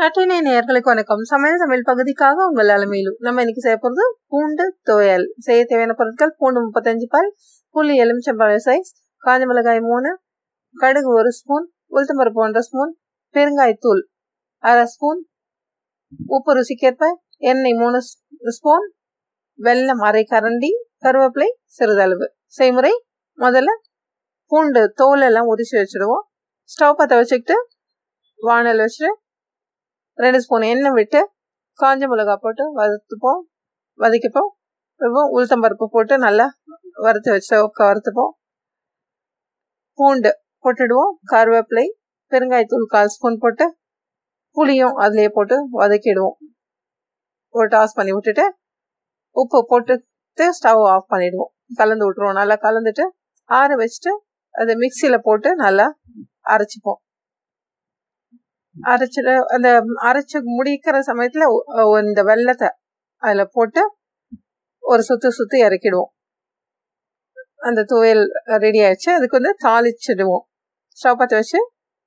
நட்டினை நேர்களுக்கு வணக்கம். சமையல் சமையல் பகுதிக்காக உங்கள் அலமையிலும் நம்ம இன்னைக்கு செய்ய போகிறது பூண்டு துவையல். செய்ய தேவையான பொருட்கள் பூண்டு முப்பத்தஞ்சு பால் புளி எலுமிச்சம்பழம் சைஸ் காஞ்ச மிளகாய் மூணு கடுகு ஒரு ஸ்பூன் உளுத்தம்பருப்பு ஒன்றரை ஸ்பூன் பெருங்காயத்தூள் அரை ஸ்பூன் உப்பு ருசிக்கேற்ப எண்ணெய் மூணு ஸ்பூன் வெல்லம் அரை கரண்டி கருவேப்பிலை சிறிதளவு. செய்முறை முதல்ல பூண்டு தோல் எல்லாம் உரிச்சு வச்சுடுவோம். ஸ்டவ் பற்ற வச்சுக்கிட்டு வானல் வச்சுட்டு ரெண்டு ஸ்பூன் எண்ணெய் விட்டு காஞ்ச மிளகா போட்டு வறுத்துப்போம். வதக்கிப்போம். அப்புறம் உளுத்தம்பருப்பு போட்டு நல்லா வறுத்து வச்சு வறுத்துப்போம் பூண்டு போட்டுடுவோம். கருவேப்பிலை பெருங்காயத்தூள் கால் ஸ்பூன் போட்டு புளியும் அதுலேயே போட்டு வதக்கிடுவோம். போட்டு ஆஃப் பண்ணி விட்டுட்டு உப்பு போட்டுட்டு ஸ்டவ் ஆஃப் பண்ணிடுவோம். கலந்து விட்டுருவோம். நல்லா கலந்துட்டு ஆற வச்சுட்டு அதை மிக்சியில் போட்டு நல்லா அரைச்சிப்போம். அரைச்சிட அந்த அரைச்சு முடிக்கிற சமயத்துல இந்த வெள்ளத்தை அதுல போட்டு ஒரு சுத்து சுத்தி இறக்கிடுவோம். அந்த துவையல் ரெடி ஆயிடுச்சு. அதுக்கு வந்து தாளிச்சிடுவோம். ஸ்டவ் பற்ற வச்சு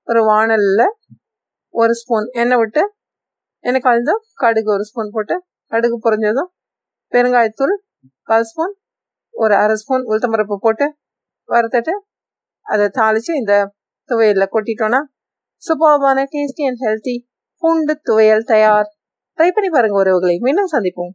ஒரு வானலில் ஒரு ஸ்பூன் எண்ணெய் விட்டு எண்ணெய் கலந்தும் கடுகு ஒரு ஸ்பூன் போட்டு கடுகு பொறிஞ்சதும் பெருங்காயத்தூள் கால் ஸ்பூன் ஒரு அரை ஸ்பூன் உளுத்தம்பருப்பு போட்டு வறுத்துட்டு அதை தாளித்து இந்த துவையலில் கொட்டிட்டோன்னா சூப்பர்பான டேஸ்டி அண்ட் ஹெல்த்தி பூண்டு துவையல் தயார். ட்ரை பண்ணி பாருங்க உறவுகளை. மீண்டும் சந்திப்போம்.